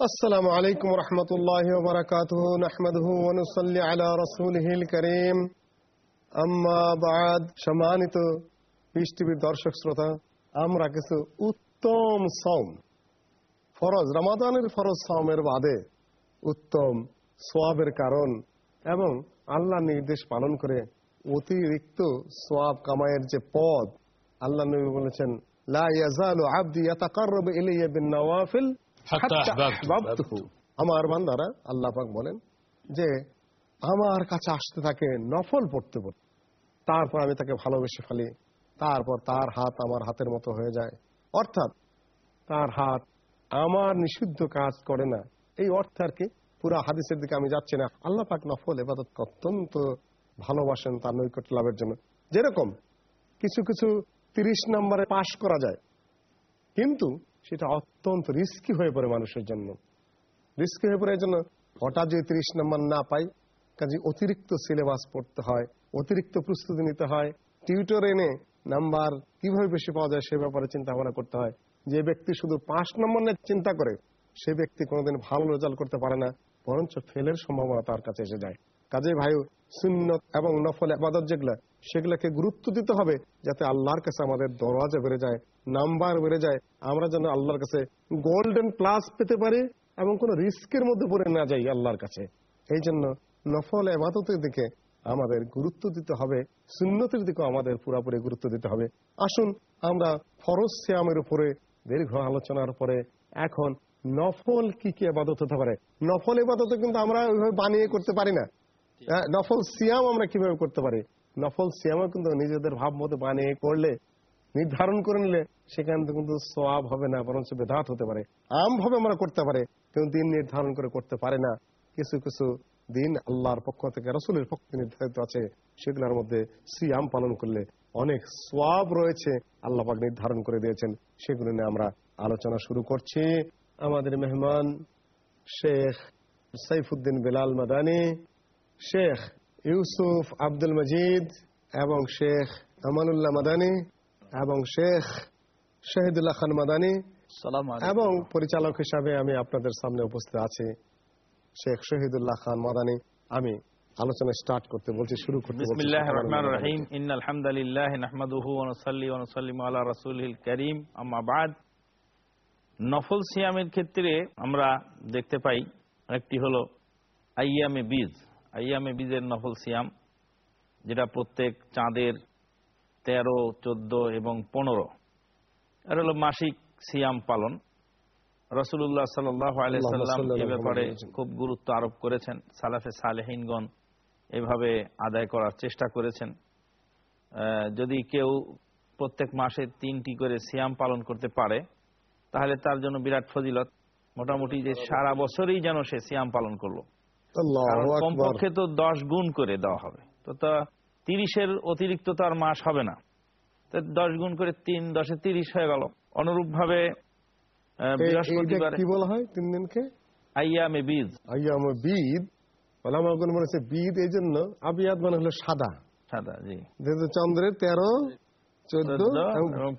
السلام عليكم ورحمة الله وبركاته نحمده ونصلي على رسوله الكريم أما بعد সম্মানিত পিস টিভির দর্শক শ্রোতা আমরা কিছু উত্তম সম ফরজ রমাদানের ফরজ সমের বাদে উত্তম সোয়াবের কারণ এবং আল্লাহ নির্দেশ পালন করে অতিরিক্ত সোয়াব কামায়ের যে পদ আল্লাহ নবী বলেছেন লা ইয়াজালু আবদি ইয়াতাকাররাবু ইলাইয়া বিন নওয়াফিল আমার বান্দারা আল্লাহ পাক বলেন যে আমার কাছে আসতে থাকে নফল পড়তে পড়তে তারপর আমি তাকে ভালোবেসে ফেলি। তারপর তার হাত আমার হাতের মতো হয়ে যায়। অর্থাৎ তার হাত আমার নিষিদ্ধ কাজ করে না। এই অর্থ আর কি পুরা হাদিসের দিকে আমি যাচ্ছি না। আল্লাহ পাক নফল এবাদত অত্যন্ত ভালোবাসেন তার নৈকট্য লাভের জন্য। যেরকম কিছু কিছু তিরিশ নম্বরে পাশ করা যায়। কিন্তু সেটা অত্যন্ত রিস্কি হয়ে পড়ে মানুষের জন্য। রিস্কি হয়ে পড়ে এই জন্য হঠাৎ যদি তিরিশ নম্বর না পাই, কাজে অতিরিক্ত সিলেবাস পড়তে হয়, অতিরিক্ত প্রস্তুতি নিতে হয় টিউটর এনে নাম্বার কীভাবে বেশি পাওয়া যায় সে ব্যাপারে চিন্তা ভাবনা করতে হয়। যে ব্যক্তি শুধু পাঁচ নম্বর নিয়ে চিন্তা করে, সে ব্যক্তি কোনোদিন ভালো রেজাল্ট করতে পারে না, বরঞ্চ ফেলের সম্ভাবনা তার কাছে এসে যায়। কাজে ভাই সুন্নত এবং নফল আবাদত যেগুলো সেগুলোকে গুরুত্ব দিতে হবে যাতে আল্লাহর কাছে আমাদের দরওয়াজা বেড়ে যায় নাম্বার বেড়ে যায় আমরা যেন আল্লাহর কাছে গোল্ডেন প্লাস পেতে পারি এবং কোনো রিস্কের মধ্যে পড়ে না যাই আল্লাহর কাছে। এই জন্য নফল এবাদতের দিকে আমাদের গুরুত্ব দিতে হবে সুন্নতির দিকেও আমাদের পুরাপুরি গুরুত্ব দিতে হবে। আসুন আমরা ফরজ শ্যামের উপরে দীর্ঘ আলোচনার পরে এখন নফল কি কি আবাদত হতে পারে? নফল এবাদত কিন্তু আমরা ওইভাবে বানিয়ে করতে পারি না। হ্যাঁ, নফল সিয়াম আমরা কীভাবে করতে পারি? নফল সিয়ামও কিন্তু নিজেদের ভাব মতো বানিয়ে করলে, নির্ধারণ করে নিলে সেখান থেকে কিন্তু সোয়াব হবে না, বরঞ্চ বেদাত হতে পারে। আম ভাবে আমরা করতে পারে, কিন্তু দিন নির্ধারণ করে করতে পারে না। কিছু কিছু দিন আল্লাহর পক্ষ থেকে, রসুলের পক্ষ নির্ধারিত আছে, সেগুলোর মধ্যে সিয়াম পালন করলে অনেক সোয়াব রয়েছে, আল্লাহ পাক নির্ধারণ করে দিয়েছেন। সেগুলো নিয়ে আমরা আলোচনা শুরু করছি। আমাদের মেহমান শেখ সাইফুদ্দিন বেলাল মাদানি। শেখ ইউসুফ আব্দুল মজিদ এবং শেখ আমানুল্লাহ মাদানী এবং শেখ শহীদুল্লাহ খান মাদানী এবং পরিচালক হিসাবে আমি আপনাদের সামনে উপস্থিত আছি। শেখ শহীদুল্লাহ খান মাদানী আমি আলোচনা স্টার্ট করতে বলছি শুরু করতে বলছি। বিসমিল্লাহ রহমান রহিম। ইন আলহামদুলিল্লাহ নাহমাদুহু ওয়া নুসাল্লি ওয়া নুসাল্লিমু আলা রাসূলিল কারীম। আম্মা বাদ। নফল সিয়ামের ক্ষেত্রে আমরা দেখতে পাই একটি হলো আইয়ামে বীজ। আইয়ামে বীজের নফল সিয়াম যেটা প্রত্যেক চাঁদের তেরো চোদ্দ এবং পনেরো। এর হলো মাসিক সিয়াম পালন। রসুল্লাহ সাল্লাহ আলাইসাল্লাম এ ব্যাপারে খুব গুরুত্ব আরোপ করেছেন। সালাফে সালেহিনগণ এভাবে আদায় করার চেষ্টা করেছেন। যদি কেউ প্রত্যেক মাসে তিনটি করে সিয়াম পালন করতে পারে তাহলে তার জন্য বিরাট ফজিলত। মোটামুটি যে সারা বছরই যেন সে সিয়াম পালন করল। কমপক্ষে তো দশ গুণ করে দেওয়া হবে। তো তা তিরিশের অতিরিক্ত তো আর মাস হবে না। দশ গুণ করে তিন দশে তিরিশ হয়ে গেল। অনুরূপ ভাবে এই- এইটা বৃহস্পতিবার কি বলা হয় তিন দিনকে? আইয়ামে বীজ আইয়াম বিদ। ওলামাগণ বলেছে বিদ এই জন্য মানে হলো সাদা। সাদা জি। যেহেতু চন্দ্রের তেরো চোদ্দ।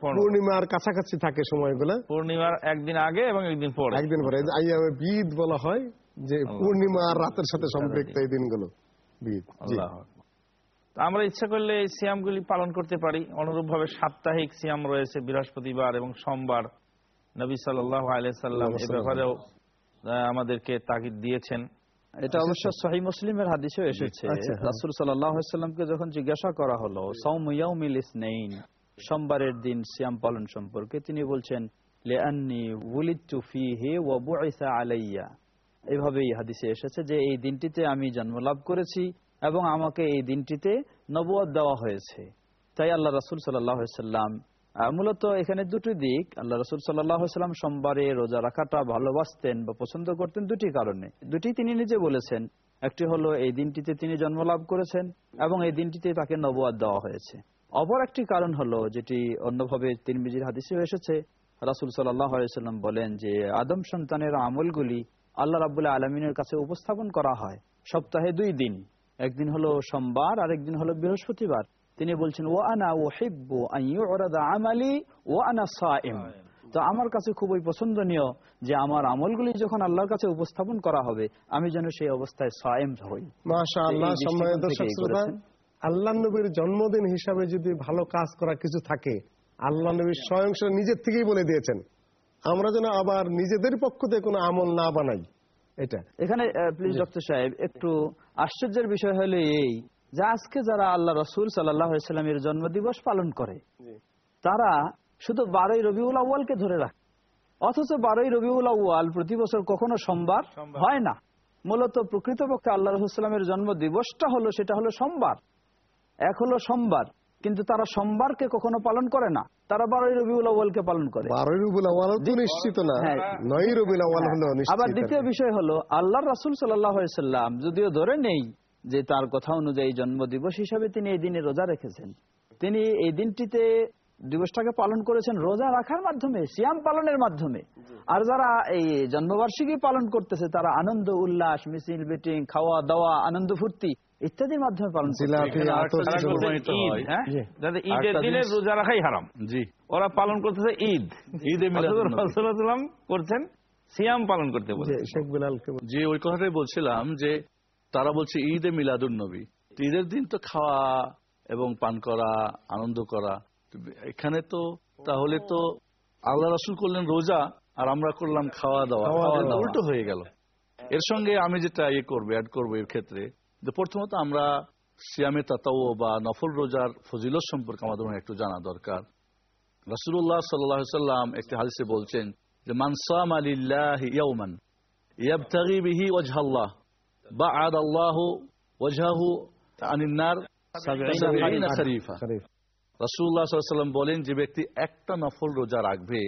পূর্ণিমার কাছাকাছি থাকে সময়গুলো। পূর্ণিমার একদিন আগে এবং একদিন পরে। একদিন পরে। আইয়ামে বিদ বলা হয় যে পূর্ণিমা আর রাতের সাথে সম্পৃক্ত এই দিনগুলো। বিদ জি। আল্লাহ আকবার। তো আমরা ইচ্ছা করলে এই সিয়ামগুলি পালন করতে পারি। অনুরূপ ভাবে সাপ্তাহিক সিয়াম রয়েছে বৃহস্পতিবার এবং সোমবার। নবী সাল্লাহ আলাইসাল্লাম এ ব্যাপারেও আমাদেরকে তাগিদ দিয়েছেন। এটা অবশ্য সহি মুসলিমের হাদিসেও এসেছে। আচ্ছা, হ্যাঁ। রাসুল সাল্লামকে যখন জিজ্ঞাসা করা হলো সৌমিয়াউমিল ইসনাইন সোমবারের দিন সিয়াম পালন সম্পর্কে তিনি বলছেন লিআন্নি উলিদতু ফীহি ওয়া বুইসা আলাইয়া এইভাবে এই হাদিসে এসেছে যে এই দিনটিতে আমি জন্মলাভ করেছি এবং আমাকে এই দিনটিতে নবুয়ত দেওয়া হয়েছে। তাই আল্লাহ রাসুল সাল্লাম মূলত এখানে দুটি দিক। আল্লাহ রসুল সাল্লাম সোমবারে রোজা রাখাটা ভালোবাসতেন বা পছন্দ করতেন দুটি কারণে। দুটি তিনি নিজে বলেছেন। একটি হলো এই দিনটিতে তিনি জন্মলাভ করেছেন এবং এই দিনটিতে তাকে নবুয়াদ দেওয়া হয়েছে। অপর একটি কারণ হলো যেটি অন্যভাবে তিরমিজির হাদিসে এসেছে। রাসুল সাল্লাম বলেন যে আদম সন্তানের আমলগুলি আল্লাহ রাবুল্লাহ আলমিনের কাছে উপস্থাপন করা হয়। সপ্তাহে দুই দিন। একদিন হলো সোমবার আর একদিন হলো বৃহস্পতিবার। তিনি বলছেন ও আনা ও হেব্বু আমালি ও আনা সাইম। তো আমার কাছে খুবই পছন্দনীয় যে আমার আমলগুলি যখন আল্লাহর কাছে উপস্থাপন করা হবে আমি যেন সেই অবস্থায় সায়েম হই। আল্লাহ নবীর জন্মদিন হিসাবে যদি ভালো কাজ করা কিছু থাকে আল্লাহ নবী স্বয়ং নিজের থেকেই বলে দিয়েছেন। আমরা যেন আবার নিজেদের পক্ষ থেকে কোনো আমল না বানাই। এটা। এখানে প্লিজ ডক্টর সাহেব একটু আশ্চর্যের বিষয় হলো এই যে আজকে যারা আল্লাহ রসুল সাল্লামের জন্মদিবস পালন করে তারা শুধু বারোই রবিউল আউ্য়ালকে ধরে রাখে। অথচ বারোই রবিউল আউ্য়াল প্রতি বছর কখনো সোমবার হয় না। মূলত প্রকৃতপক্ষে আল্লাহ রসুলামের জন্ম দিবসটা হলো সেটা হলো সোমবার। এক হলো সোমবার। কিন্তু তারা সোমবারকে কখনো পালন করে না। তারা বারোই রবিউল আওয়ালকে পালন করে। বারোই রবিউল আওয়াল তো নিশ্চিত না। হ্যাঁ। নয় রবিউল আওয়াল হলো নিশ্চিত আবার দ্বিতীয় বিষয় হলো আল্লাহ রাসুল সাল্লাম যদিও ধরে নেই যে তার কথা অনুযায়ী জন্মদিবস হিসাবে তিনি এই দিনে রোজা রেখেছেন তিনি এই দিনটিতে দিবসটাকে পালন করেছেন রোজা রাখার মাধ্যমে সিয়াম পালনের মাধ্যমে। আর যারা এই জন্মবার্ষিকী পালন করতেছে তারা আনন্দ উল্লাস মিছিল মিটিং খাওয়া দাওয়া আনন্দ ফুর্তি ইত্যাদির মাধ্যমে পালন বলছে ঈদ, হয়। জি। ঈদের দিনে রোজা রাখাই হারাম। জি। ওরা পালন করতেছে ঈদ। ঈদে মিলাদুন করছেন সিয়াম পালন করতে বলে যে শেখ বিলালকে বল- যে ওই কথাটাই বলছিলাম যে তারা বলছে ঈদে মিলাদুন নবী। ঈদের দিন তো খাওয়া এবং পান করা আনন্দ করা এখানে তো তাহলে তো আল্লাহ রাসুল করলেন রোজা আর আমরা করলাম খাওয়া দাওয়া। খাওয়া দাওয়া। উল্টো হয়ে গেল। এর সঙ্গে আমি যেটা ইয়ে করব অ্যাড করব এর ক্ষেত্রে যে প্রথমত আমরা সিয়ামে তাতাও বা নফল রোজার ফজিলত সম্পর্কে আমাদের মনে একটু জানা দরকার। রাসুল্লাহ সাল্লাম একটি হাদিসে বলছেন যে মানসাম আলিল্লাহ ইয়াউমান ইয়াবতাগি বিহি ওয়াজহাল্লাহ বাআদ আল্লাহ ওয়াজহাহু আনিন নার সাবিঈনা খরিফা আলাইহি ওয়াসাল্লাম বলেন যে ব্যক্তি একটা নফল রোজা রাখবে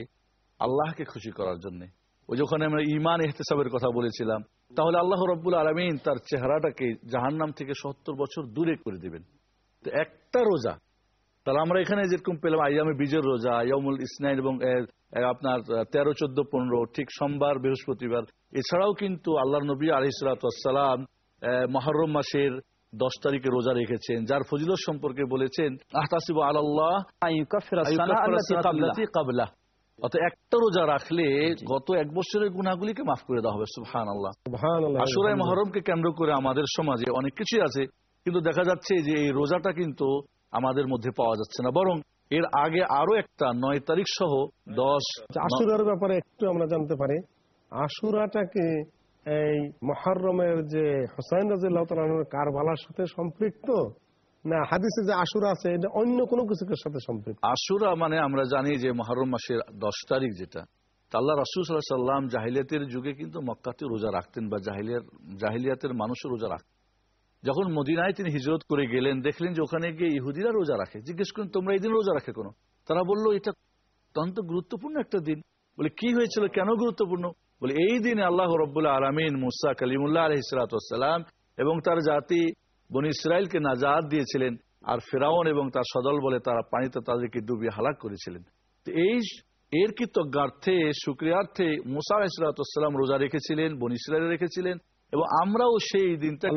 আল্লাহকে খুশি করার জন্য। ওই যখন আমরা ইমান ইহতেসাবের কথা বলেছিলাম, তাহলে আল্লাহ রব্বুল আলমিন তার চেহারাটাকে জাহান্নাম থেকে সত্তর বছর দূরে করে দিবেন। তো একটা রোজা, তাহলে আমরা এখানে যেরকম পেলাম, আইয়ামে বীজের রোজা ইয়ামুল ইসনাইন এবং আপনার তেরো, চোদ্দ, পনেরো, ঠিক সোমবার, বৃহস্পতিবার। এছাড়াও কিন্তু আল্লাহ নবী আলহিসাম মহরম মাসের দশ তারিখে রোজা রেখেছেন যার ফজিলত সম্পর্কে বলেছেন আহতাসিব আল্লাহ কাবলা। একটা রোজা রাখলে গত এক বছরের গুণাগুলিকে মাফ করে দেওয়া হবে সুবহান আল্লাহ সুবহানাল্লাহ। মহরমকে কেন্দ্র করে আমাদের সমাজে অনেক কিছুই আছে কিন্তু দেখা যাচ্ছে যে এই রোজাটা কিন্তু আমাদের মধ্যে পাওয়া যাচ্ছে না। বরং এর আগে আরও একটা নয় তারিখ সহ দশ আচ্ছা, আশুরার ব্যাপারে একটু আমরা জানতে পারি। আশুরাটাকে এই মহরমের যে হোসাইন রাজিল্লাহ কারবালার সাথে সম্পৃক্ত? না, হাদিসে যে আশুরা আছে, এটা অন্য কোনো কিছুর সাথে সম্পৃক্ত? আশুরা মানে আমরা জানি যে মহরম মাসের দশ তারিখ যেটা। তা আল্লাহ রাসুল সাল্লাহ সাল্লাম জাহিলিয়াতের যুগে কিন্তু মক্কাতে রোজা রাখতেন বা জাহিলিয়ার, জাহিলিয়াতের মানুষও রোজা রাখতেন যখন মদিনায় তিনি হিজরত করে গেলেন, দেখলেন যে ওখানে গিয়ে ইহুদিরা রোজা রাখে। জিজ্ঞেস করেন তোমরা এই দিন রোজা রাখে কোনো? তারা বলল, এটা অত্যন্ত গুরুত্বপূর্ণ একটা দিন। বলে, কি হয়েছিল? কেন গুরুত্বপূর্ণ? বলে এই দিনে আল্লাহ রব্বুল্লাহ আলমিন মুসা কালিমুল্লাহ আলহিসাম এবং তার জাতি বনি ইসরায়েলকে নাজাদ দিয়েছিলেন আর ফেরাউন এবং তার সদল বলে তারা পানিতে তাদেরকে ডুবিয়ে হালাক করেছিলেন। তো এই এর কৃতজ্ঞার্থে সুক্রিয়ার্থে মুসা ইসরাতাম রোজা রেখেছিলেন বনি ইসরায়েল রেখেছিলেন এবং আমরাও সেই দিনটাকে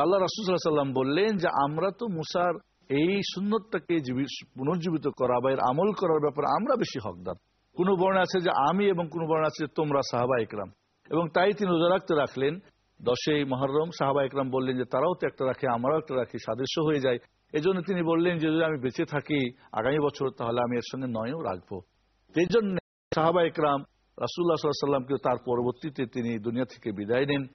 আল্লাহ রাসুসাল্লাম বললেন যে আমরা তো মুসার এই সুন্নতটাকে জীবি- পুনর্জীবিত করা বা এর আমল করার ব্যাপারে আমরা বেশি হকদার। কোন বর্ণে আছে যে আমি এবং কোন বর্ণে আছে যে তোমরা সাহাবা ইকরাম এবং তাই তিনি রোজা রাখতে রাখলেন। দশই মহরম সাহাবা ইকরাম বললেন যে তারাও তো একটা রাখে আমরাও একটা রাখি সাদৃশ্য হয়ে যায়। এজন্য তিনি বললেন যে যদি আমি বেঁচে থাকি আগামী বছর তাহলে আমি এর সঙ্গে নয়ও রাখব। এই জন্য সাহাবা ইকরাম রাসুল্লাহ সাল্লামকে তার পরবর্তীতে তিনি দুনিয়া থেকে বিদায় নেন।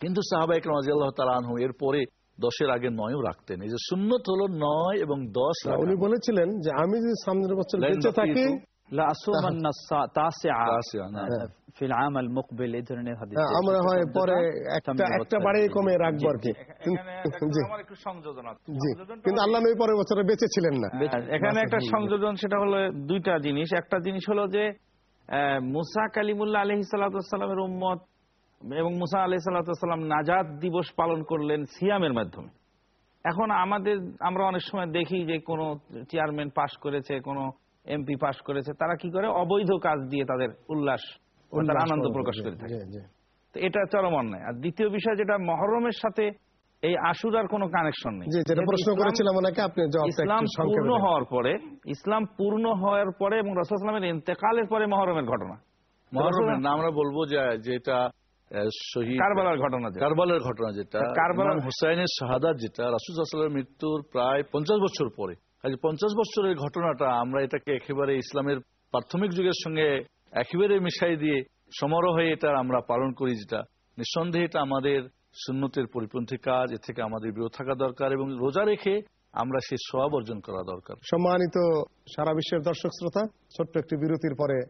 কিন্তু সাহাবা ইকরাম রাজি আল্লাহ তালা আনহু এর পরে দশের আগে নয়ও রাখতেন। এই যে শূন্য হলো নয় এবং দশ। উনি বলেছিলেন যে আমি যদি সামনের বছর বেঁচে থাকি বাকিয়ে লা আসুমান্না সা- তাসিআ তাসিআ, না। ফিল আমাল মুকবিল এই ধরনের হাদিস আমরা হয় পরে একটা একটা বাড়ি কমে রাখব আর কি। এখানে একটা- জি। আমার একটু সংযোজন আছে। জি। সংযোজনটা কিন্তু আল্লাহ নবী পরের বছরে বেঁচে ছিলেন না। আর এখানে একটা সংযোজন সেটা হলো দুইটা জিনিস। একটা জিনিস হলো যে মুসা কালিমুল্লাহ আলহি সাল্লামের উম্মত এবং মুসা আলহি সাল্লাম নাজাদ দিবস পালন করলেন সিয়ামের মাধ্যমে। এখন আমাদের আমরা অনেক সময় দেখি যে কোনো চেয়ারম্যান পাশ করেছে কোনো এমপি পাশ করেছে তারা কি করে? অবৈধ কাজ দিয়ে তাদের উল্লাস তার আনন্দ প্রকাশ করে থাকে। তো এটা চরম অন্যায় আর দ্বিতীয় বিষয় যেটা মহরমের সাথে এই আশুরার কোনো কানেকশন নেই। যেটা প্রশ্ন ইসলাম- করেছিলাম ওনাকে আপনি ইসলাম পূর্ণ হওয়ার পরে ইসলাম পূর্ণ হওয়ার পরে এবং রসুলামের ইন্তেকালের পরে মহরমের ঘটনা। মহরমের না আমরা বলব যে যেটা শহীদ কারবালার ঘটনা যেটা। ঘটনা যেটা কারবালার- হুসাইনের শাহাদাত যেটা রাসুলের মৃত্যুর প্রায় পঞ্চাশ বছর পরে। কাজে পঞ্চাশ বছরের ঘটনাটা আমরা এটাকে একেবারে ইসলামের প্রাথমিক যুগের সঙ্গে একেবারে মিশাই দিয়ে সমারোহে এটা আমরা পালন করি যেটা। নিঃসন্দেহে এটা আমাদের সুন্নতের পরিপন্থী কাজ এ থেকে আমাদের বিরত থাকা দরকার এবং রোজা রেখে আমরা সেই সব অর্জন করা দরকার। সম্মানিত সারা বিশ্বের দর্শক শ্রোতা ছোট্ট একটি বিরতির পরে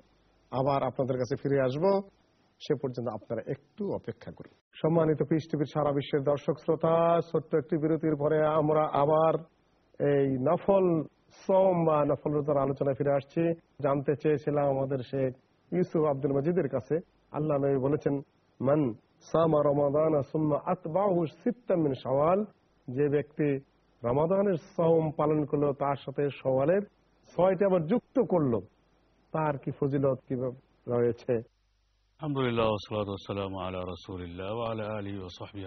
আবার আপনাদের কাছে ফিরে আসব। সে পর্যন্ত আপনারা একটু অপেক্ষা করুন। সম্মানিত পিস টিভির সারা বিশ্বের দর্শক, শ্রোতা, ছোট্ট একটি বিরতির পরে আমরা আবার এই নফল সোম বা নফল রোজার আলোচনায় ফিরে আসছি। জানতে চেয়েছিলাম আমাদের শেখ ইউসুফ আব্দুল মজিদের কাছে। আল্লাহ নবী বলেছেন, মান সামা রমাদান সুম্মা আতবাহু সিত্তাম মিন শাওয়াল। যে ব্যক্তি রমাদানের সওম পালন করল, তার সাথে সওয়ালের ছয়টা আবার যুক্ত করল, তার কি ফজিলত কীভাবে রয়েছে? আলহামদুলিল্লাহ ওসালাম আলা রসুলিল্লাহ আলা আলী ও সাহবি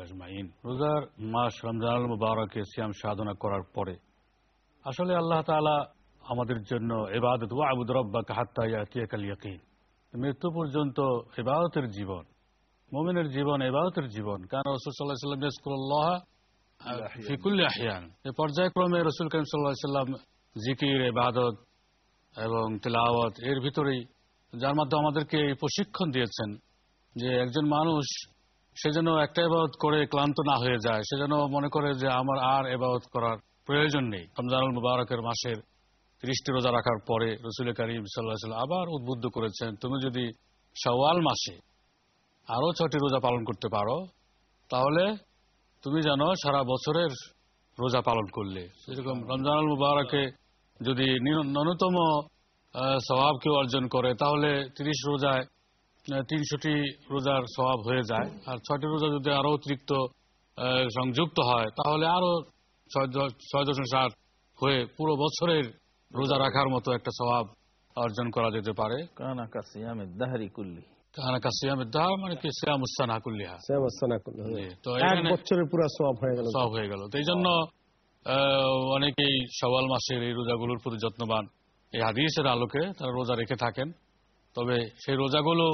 রোজার মাস রমজান মুবারকে সিয়াম সাধনা করার পরে আসলে আল্লাহ আমাদের জন্য এবাদত ওয়া আবুদ রব্বাকা হাত্তা ইয়াতিয়াকাল ইয়াকিন মৃত্যু পর্যন্ত এবাদতের জীবন মুমিনের জীবন এবাদতের জীবন কারণ রসুল সাল্লাহ সাল্লাম ইয়াজকুরুল্লাহ ফি কুল্লি আহিয়ান এই পর্যায়ক্রমে রসুল করিম সাল্লাহ সাল্লাম জিকির এবাদত এবং তেলাওয়াত এর ভিতরেই যার মাধ্যমে আমাদেরকে প্রশিক্ষণ দিয়েছেন যে একজন মানুষ, সে যেন একটা এবাদত করে ক্লান্ত না হয়ে যায়, সে যেন মনে করে যে আমার আর এবাদত করার প্রয়োজন নেই। রমজানুল মুবারকের মাসের ত্রিশটি রোজা রাখার পরে রসুল করিম সাল্লাহ আবার উদ্বুদ্ধ করেছেন, তুমি যদি সওয়াল মাসে আরও ছটি রোজা পালন করতে পারো, তাহলে তুমি জানো সারা বছরের রোজা পালন করলে। সেরকম রমজানুল মুবারকে যদি ন্যূনতম স্বভাব কেউ অর্জন করে তাহলে তিরিশ রোজায় তিনশোটি রোজার স্বভাব হয়ে যায়। আর ছয়টি রোজা যদি আরও অতিরিক্ত সংযুক্ত হয় তাহলে আরও ছয় দশমিক ষাট হয়ে পুরো বছরের রোজা রাখার মতো একটা স্বভাব অর্জন করা যেতে পারে। কানা কাসিয়ামে দাহারি কুল্লি। কারণ কাসিয়ামের দাহ মানে কি? সিয়াম উস্তানা কুল্লিহা শ্যাম আস্তানা করলে তো বছরের পুরো সব হয়ে গেল। সব হয়ে গেল। তো এই জন্য আহ, অনেকেই সওয়াল মাসের এই রোজাগুলোর প্রতি যত্নবান। এই হাদিসের আলোকে তারা রোজা রেখে থাকেন। তবে সেই রোজাগুলো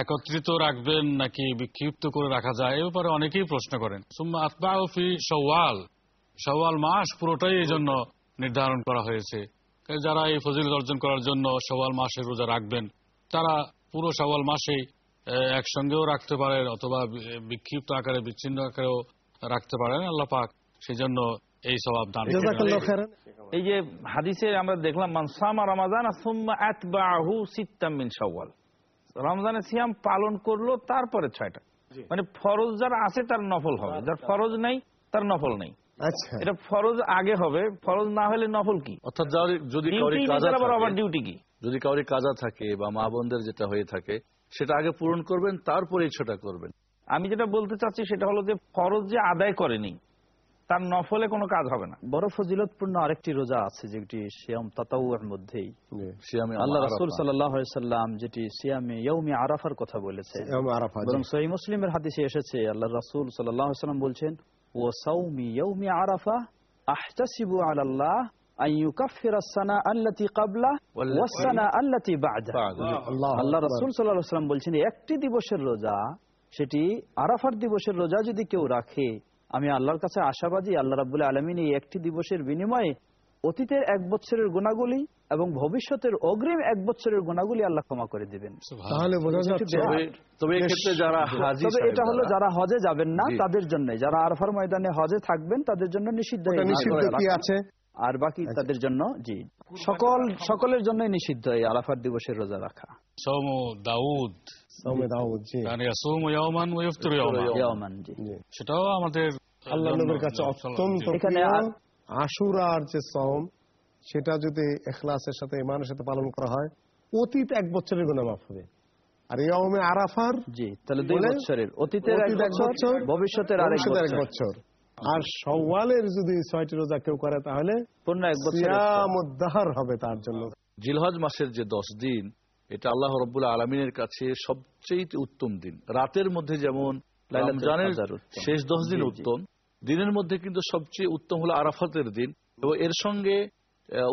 একত্রিত রাখবেন নাকি বিক্ষিপ্ত করে রাখা যায়, এ ব্যাপারে অনেকেই প্রশ্ন করেন। সুম্মা আতবাউ ফি সওয়াল সওয়াল মাস পুরোটাই এই জন্য নির্ধারণ করা হয়েছে। যারা এই ফজিল অর্জন করার জন্য সওয়াল মাসে রোজা রাখবেন, তারা পুরো সওয়াল মাসেই একসঙ্গেও রাখতে পারেন অথবা বিক্ষিপ্ত আকারে, বিচ্ছিন্ন আকারেও রাখতে পারেন, আল্লাহ পাক সেই জন্য এই স্বভাব দান এই যে হাদিসে আমরা দেখলাম মানসামা রমাজান সুম্মা আতবাহু সিত্তাম মিন শাওয়াল। রমজানের সিয়াম পালন করল তারপরে ছয়টা। মানে ফরজ যার আছে তার নফল হবে। যার ফরজ নাই তার নফল নেই। আচ্ছা। এটা ফরজ আগে হবে ফরজ না হলে নফল কি? অর্থাৎ যার যদি কাউরি কাজা আবার ডিউটি কি? যদি কাউরি কাজা থাকে বা মা বোনদের যেটা হয়ে থাকে সেটা আগে পূরণ করবেন তারপরে ইচ্ছাটা করবেন। আমি যেটা বলতে চাচ্ছি সেটা হলো যে ফরজ যে আদায় করেনি তার নফলে কোনো কাজ হবে না। বড় ফজিলতপূর্ণ আরেকটি রোজা আছে যেটি সিয়াম তাতাউর মধ্যেই। সিয়ামে আল্লাহ। রাসূল সাল্লাল্লাহু আলাইহি সাল্লাম যেটি সিয়ামে ইয়াউমি আরাফার কথা বলেছে শ্যাম আরাফা বরং সহি মুসলিমের হাদিসে এসেছে আল্লাহ রাসূল সাল্লাল্লাহু আলাইহি সাল্লাম বলছেন ও সাউমি ইয়াউমি আরাফা আহতাসিবু আলাল্লাহ আন ইউকাফিরা আস-সানা আল্লাতী ক্বাবলা ওয়াস-সানা আল্লাতী বা'দা। আল্লাহ আল্লাহ। রাসূল সাল্লাল্লাহু আলাইহি সাল্লাম বলছেন একটি দিবসের রোজা সেটি আরাফার দিবসের রোজা যদি কেউ রাখে আমি আল্লাহর কাছে আশাবাদী আল্লাহ রাব্বুল আলামিন এই একটি দিবসের বিনিময়ে অতীতের এক বছরের গুণাগুলি এবং ভবিষ্যতের অগ্রিম এক বছরের গুণাগুলি আল্লাহ ক্ষমা করে দিবেন। তাহলে বোঝা যাচ্ছে তবে তবে এক্ষেত্রে যারা হাজি তবে এটা হলো যারা হজে যাবেন না তাদের জন্য যারা আরফার ময়দানে হজে থাকবেন তাদের জন্য নিষিদ্ধ। আছে? আর বাকি তাদের জন্য জি। সকল সকলের জন্যই নিষিদ্ধ এই আরাফার দিবসের রোজা রাখা। সৌম দাউদ। সৌমে দাউদ জি। ইয়াসুমু ইয়াওমান ওয়া ইফতিরু ইয়াওমান। ইয়ামান জি। জি। সেটাও আমাদের আল্লাহ নবীর কাছে অত্যন্ত এখানে প্রিয়। আর- আশুরার যে সম সেটা যদি এখলাসের সাথে ইমানের সাথে পালন করা হয় অতীত এক বছরের গুণা মাফ হবে। আর ইয়মে আরাফার জি তাহলে দুই বছরের। অতীতের এক বছর ভবিষ্যতের আরেক বছর। আর সওয়ালের যদি ছয়টি রোজা কেউ করে তাহলে পূর্ণ এক বছর সিয়ামুদ্দাহার হবে তার জন্য। জিলহজ মাসের যে দশ দিন এটা আল্লাহ রব্বুল আলমিনের কাছে সবচেয়ে উত্তম দিন। রাতের মধ্যে যেমন। শেষ দশ দিন। উত্তম দিনের মধ্যে কিন্তু সবচেয়ে উত্তম হলো আরাফাতের দিন। এবং এর সঙ্গে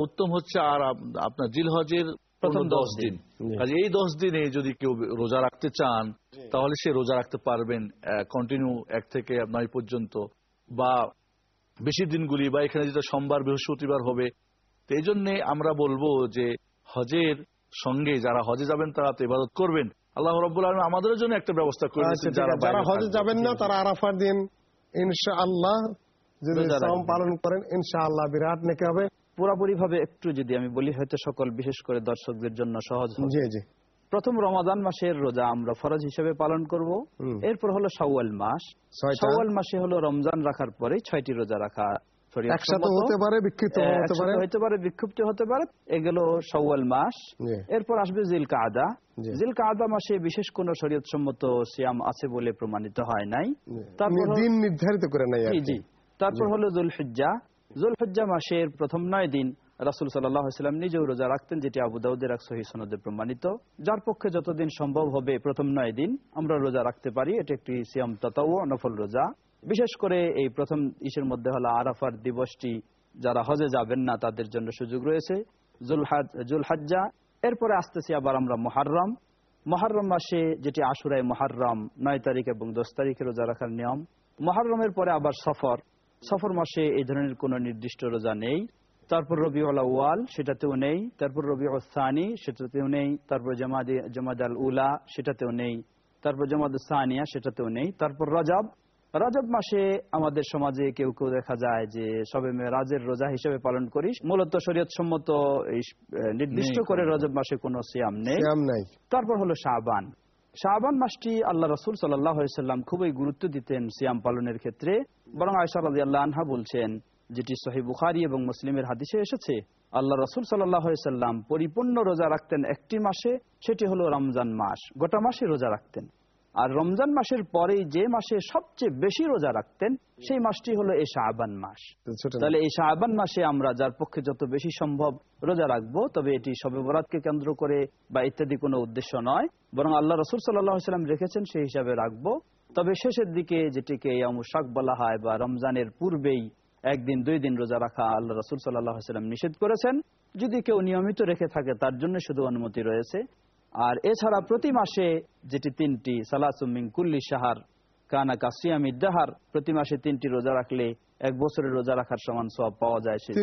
উত্তম হচ্ছে আর আপনার জিলহজের প্রথম দশ দিন। কাজে এই দশ দিনে যদি কেউ রোজা রাখতে চান তাহলে সে রোজা রাখতে পারবেন কন্টিনিউ এক থেকে নয় পর্যন্ত। বা বেশি দিনগুলি বা এখানে যেটা সোমবার বৃহস্পতিবার হবে তো এই জন্যে আমরা বলব যে হজের সঙ্গে যারা হজে যাবেন তারা তো ইবাদত করবেন। আল্লাহ রব্বুল আলম আমাদের জন্য একটা ব্যবস্থা করে আচ্ছা। যারা হজে যাবেন না তারা আরাফার দিন ইনশা আল্লাহ যদি শ্রম পালন করেন ইনশা আল্লাহ বিরাট নেকি হবে। পুরাপুরি ভাবে একটু যদি আমি বলি হয়তো সকল বিশেষ করে দর্শকদের জন্য সহজ। জি জি। প্রথম রমাদান মাসের রোজা আমরা ফরজ হিসেবে পালন করব। এরপর হলো সওয়াল মাস। সওয়াল মাসে হলো রমজান রাখার পরে ছয়টি রোজা রাখা একসাথে হতে পারে বিক্ষিপ্ত হতে পারে। হতে পারে বিক্ষিপ্ত হতে পারে। এগুলো শাওয়াল মাস। এরপর আসবে জিল কাদা জি। জিল কাদা মাসে বিশেষ কোন শরীয়ত সম্মত সিয়াম আছে বলে প্রমাণিত হয় নাই। তারপর দিন নির্ধারিত করে নাই। জি তারপর হলো জুল হিজ্জা জুল হিজ্জা মাসের প্রথম নয় দিন রাসুল সাল্লাম নিজেও রোজা রাখতেন যেটি আবু দাউদের এক সহি সনদে প্রমাণিত। যার পক্ষে যতদিন সম্ভব হবে প্রথম নয় দিন আমরা রোজা রাখতে পারি। এটি একটি সিয়াম তাতাও নফল রোজা। বিশেষ করে এই প্রথম ইসের মধ্যে হলো আরাফার দিবসটি, যারা হজে যাবেন না, তাদের জন্য সুযোগ রয়েছে। জুলহাজ জুলহাজ্জা, এরপরে আসতেছি আবার আমরা মহারম মহারম মাসে যেটি আশুরায় মহারম নয় তারিখ এবং দশ তারিখে রোজা রাখার নিয়ম। মহারমের পরে আবার সফর। সফর মাসে এই ধরনের কোন নির্দিষ্ট রোজা নেই। তারপর রবি ওয়াল সেটাতেও নেই। তারপর রবি সানি, সেটাতেও নেই। তারপর জামাদ জামাদ আল উলা, সেটাতেও নেই। তারপর জামাদ সানিয়া, সেটাতেও নেই। তারপর রজব রজব মাসে আমাদের সমাজে কেউ কেউ দেখা যায় যে সবে রাজের রোজা হিসেবে পালন করি মূলত শরীয়ত সম্মত নির্দিষ্ট করে রজব মাসে কোনো সিয়াম নেই। তারপর হলো শাহবান শাহবান মাসটি আল্লাহ রসুল সাল্লাম খুবই গুরুত্ব দিতেন সিয়াম পালনের ক্ষেত্রে। বরং আয়সা রাজি আল্লাহ আনহা বলছেন যেটি সহি বুখারি এবং মুসলিমের হাদিসে এসেছে আল্লাহ রসুল সাল্লাম পরিপূর্ণ রোজা রাখতেন একটি মাসে সেটি হলো রমজান মাস। গোটা মাসে রোজা রাখতেন। আর রমজান মাসের পরেই যে মাসে সবচেয়ে বেশি রোজা রাখতেন সেই মাসটি হলো এই শাহবান মাস। তাহলে এই শাহবান মাসে আমরা যার পক্ষে যত বেশি সম্ভব রোজা রাখব তবে এটি সবে বরাতকে কেন্দ্র করে বা ইত্যাদি কোনো উদ্দেশ্য নয় বরং আল্লাহ রসুল সাল্লাম রেখেছেন সেই হিসাবে রাখব। তবে শেষের দিকে যেটিকে শাক বলা হয় বা রমজানের পূর্বেই একদিন দুই দিন রোজা রাখা আল্লাহ রসুল সাল্লাহ সাল্লাম নিষেধ করেছেন। যদি কেউ নিয়মিত রেখে থাকে তার জন্য শুধু অনুমতি রয়েছে। আর এছাড়া প্রতি মাসে যেটি তিনটি সালাসুমিং কুল্লি সাহার কানা কাসিয়ামি দাহার প্রতি মাসে তিনটি রোজা রাখলে এক বছরের রোজা রাখার সমান সব পাওয়া যায় সেই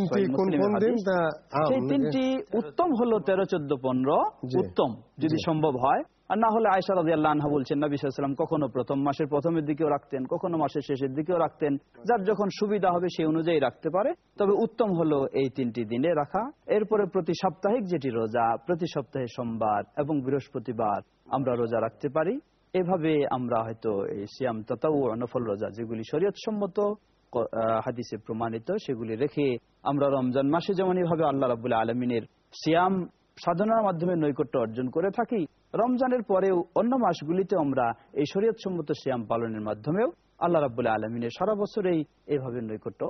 তিনটি উত্তম হলো তেরো চোদ্দ পনেরো উত্তম। যদি সম্ভব হয় আর না হলে আয়সা রাজি বলছেন, নবী সাল্লাম কখনো প্রথম মাসের প্রথমের দিকেও রাখতেন, কখনো মাসের শেষের দিকেও রাখতেন। যার যখন সুবিধা হবে সেই অনুযায়ী রাখতে পারে। তবে উত্তম হলো এই তিনটি দিনে রাখা। এরপরে প্রতি সাপ্তাহিক যেটি রোজা, প্রতি সপ্তাহে সোমবার এবং বৃহস্পতিবার আমরা রোজা রাখতে পারি। এভাবে আমরা হয়তো এই সিয়াম ততাও অনফল রোজা যেগুলি শরীয়ত সম্মত হাদিসে প্রমাণিত, সেগুলি রেখে আমরা রমজান মাসে যেমন এইভাবে আল্লাহ রাবুল্লাহ আলমিনের সিয়াম সাধনার মাধ্যমে নৈকট্য অর্জন করে থাকি রমজানের পরেও অন্য মাসগুলিতে আমরা এই শরীয়ত সম্মত সিয়াম পালনের মাধ্যমেও আল্লাহ রাবুল্লাহ আলমিনের সারা বছরেই এইভাবে নৈকট্য।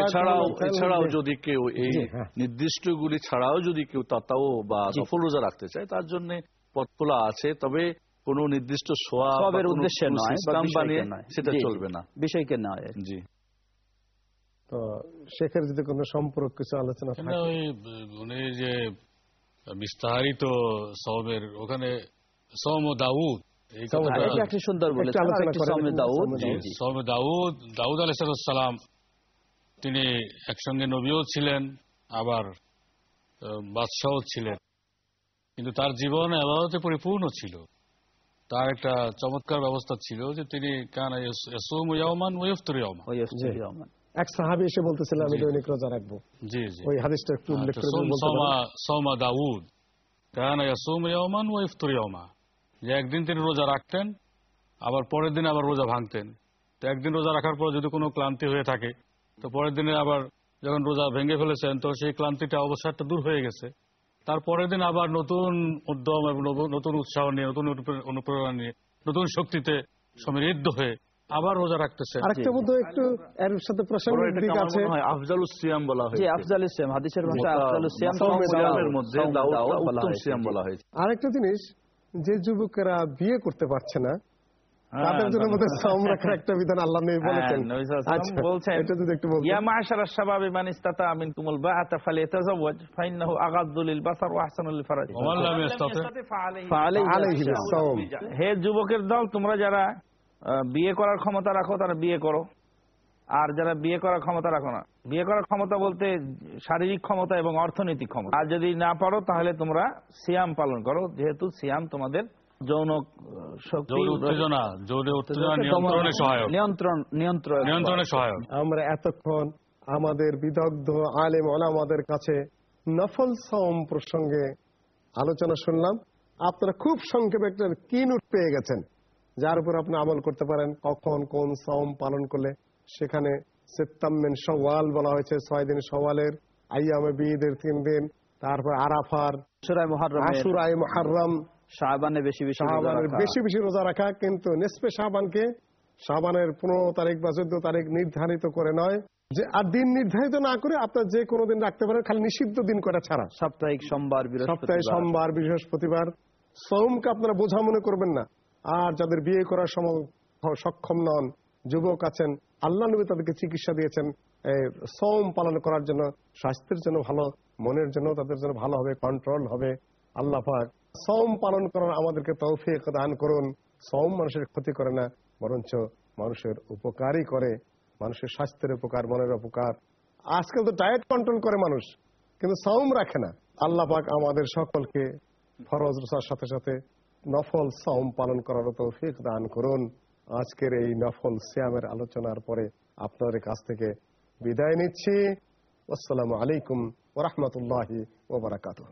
এছাড়াও এছাড়াও যদি কেউ এই হ্যাঁ। নির্দিষ্টগুলি ছাড়াও যদি কেউ তাতাও বা সফল রোজা রাখতে চায় তার জন্য পথ খোলা আছে তবে কোন নির্দিষ্ট সোয়া বা সবের কোনো উদ্দেশ্যে নয় বানিয়ে সেটা। চলবে না। বিষয়কে নয়। জি। তো শেখের যদি কোনো সম্পর্ক কিছু আলোচনা থাকে? ওই যে বিস্তারিত সবের ওখানে সম ও দাউদ। সুন্দর বলেছেন। দাউদ। দাউদ। সৌমে দাউদ দাউদ আলাইসালাম তিনি একসঙ্গে নবীও ছিলেন আবার বাদশাহ ছিলেন। কিন্তু তার জীবন আবাদতে পরিপূর্ণ ছিল। তার একটা চমৎকার ব্যবস্থা ছিল যে তিনি কানা ইয়াসুম ইয়াওমান। ওয়া ইফতার ইয়াওমান। এক সাহাবি এসে বলতেছিলেন আমি দৈনিক রোজা রাখব। ওই হাদিসটা একটু উল্লেখ করে সোম দাউদ। কানা ইয়াসুম ইয়াওমান ওয়া ইফতার ইয়াওমা। যে একদিন তিনি রোজা রাখতেন আবার পরের দিন আবার রোজা ভাঙতেন। তো একদিন রোজা রাখার পর যদি কোনো ক্লান্তি হয়ে থাকে তো পরের দিনে আবার যখন রোজা ভেঙে ফেলেছেন তো সেই ক্লান্তিটা অবসাদটা দূর হয়ে গেছে। তারপরের দিন আবার নতুন উদ্যম এবং নতুন উৎসাহ নিয়ে নতুন অনুপ্রে- অনুপ্রেরণা নিয়ে নতুন শক্তিতে সমৃদ্ধ হয়ে আবার রোজা রাখতেছে। আরেকটা বোধ একটু এর সাথে প্রাসঙ্গিক এটাকে দিক আছে। আফজালুস সিয়াম বলা জি হয়েছে আফজাল ইসলাম হাদিসের ভাষায় মোতা- আফজাল সিয়াম। সিয়ামের মধ্যে দাউদ উত্তম সিয়াম বলা হয়েছে। আরেকটা জিনিস যে যুবকেরা বিয়ে করতে পারছে না হ্যাঁ, তাদের জন্য। বোধহয় সাওম রাখার একটা বিধান আল্লাহ নবী বলেছেন। হ্যাঁ, নবী আলাইহি আচ্ছা, বলছেন এটা যদি একটু বলতেন। ইয়া মা'শারা শাবাবি মান ইসতাতা মিনকুমুল বা'আতা ফালিয়াতাযাওয়াজ ফাইন্নাহু আগাদ্দু লিল বাসার ওয়া আহসানু লিল ফারাজ। লাম ফাআলাইহি। হে যুবকের দল তোমরা যারা বিয়ে করার ক্ষমতা রাখো তারা বিয়ে করো। আর যারা বিয়ে করার ক্ষমতা রাখো না বিয়ে করার ক্ষমতা বলতে শারীরিক ক্ষমতা এবং অর্থনৈতিক ক্ষমতা। আর যদি না পারো তাহলে তোমরা সিয়াম পালন করো যেহেতু সিয়াম তোমাদের যৌন আহ, শক্তি যৌন উত্তেজনা যৌন উত্তেজনা নিয়ন্ত্রণে সহায়ক। নিয়ন্ত্রণ আমরা এতক্ষণ আমাদের বিদগ্ধ আলেম ওলামাদের কাছে নফল সম প্রসঙ্গে আলোচনা শুনলাম। আপনারা খুব সংক্ষেপে একটা কি নোট পেয়ে গেছেন। যার উপর আপনি আমল করতে পারেন কখন কোন সম পালন করলে। সেখানে সেপ্তাম্মেন সওয়াল বলা হয়েছে ছয় দিন সওয়ালের আইয়ামে বিদের তিন দিন তারপর আরাফার আশুরায় মহারম শাবানে বেশি বেশি শাহবানের বেশি বেশি রোজা রাখা কিন্তু নেসপে শাহবানকে শাহবানের পনেরো তারিখ বা চোদ্দ তারিখ নির্ধারিত করে নয়। যে আর দিন নির্ধারিত না করে আপনার যে কোনো দিন রাখতে পারেন খালি নিষিদ্ধ দিন করা ছাড়া। সাপ্তাহিক সোমবার সপ্তাহে সোমবার বৃহস্পতিবার। সোমকে আপনারা বোঝা মনে করবেন না। আর যাদের বিয়ে করার সময় সক্ষম নন, যুবক আছেন, আল্লাহ নবী তাদেরকে চিকিৎসা দিয়েছেন সোম পালন করার জন্য, স্বাস্থ্যের জন্য ভালো, মনের জন্য তাদের জন্য ভালো হবে কন্ট্রোল হবে, আল্লাহ পাক সোম পালন করার আমাদেরকে তৌফিক দান করুন। সোম মানুষের ক্ষতি করে না, বরঞ্চ মানুষের উপকারই করে, মানুষের স্বাস্থ্যের উপকার, মনের উপকার। আজকাল তো ডায়েট কন্ট্রোল করে মানুষ, কিন্তু সৌম রাখে না। আল্লাহ পাক আমাদের সকলকে ফরজ রোজার সাথে সাথে নফল সম পালন করার তৌফিক দান করুন। আজকের এই নফল শ্যামের আলোচনার পরে আপনাদের কাছ থেকে বিদায় নিচ্ছি। আসসালামু আলাইকুম ওরহমতুল্লাহি ওবরাকাতুহ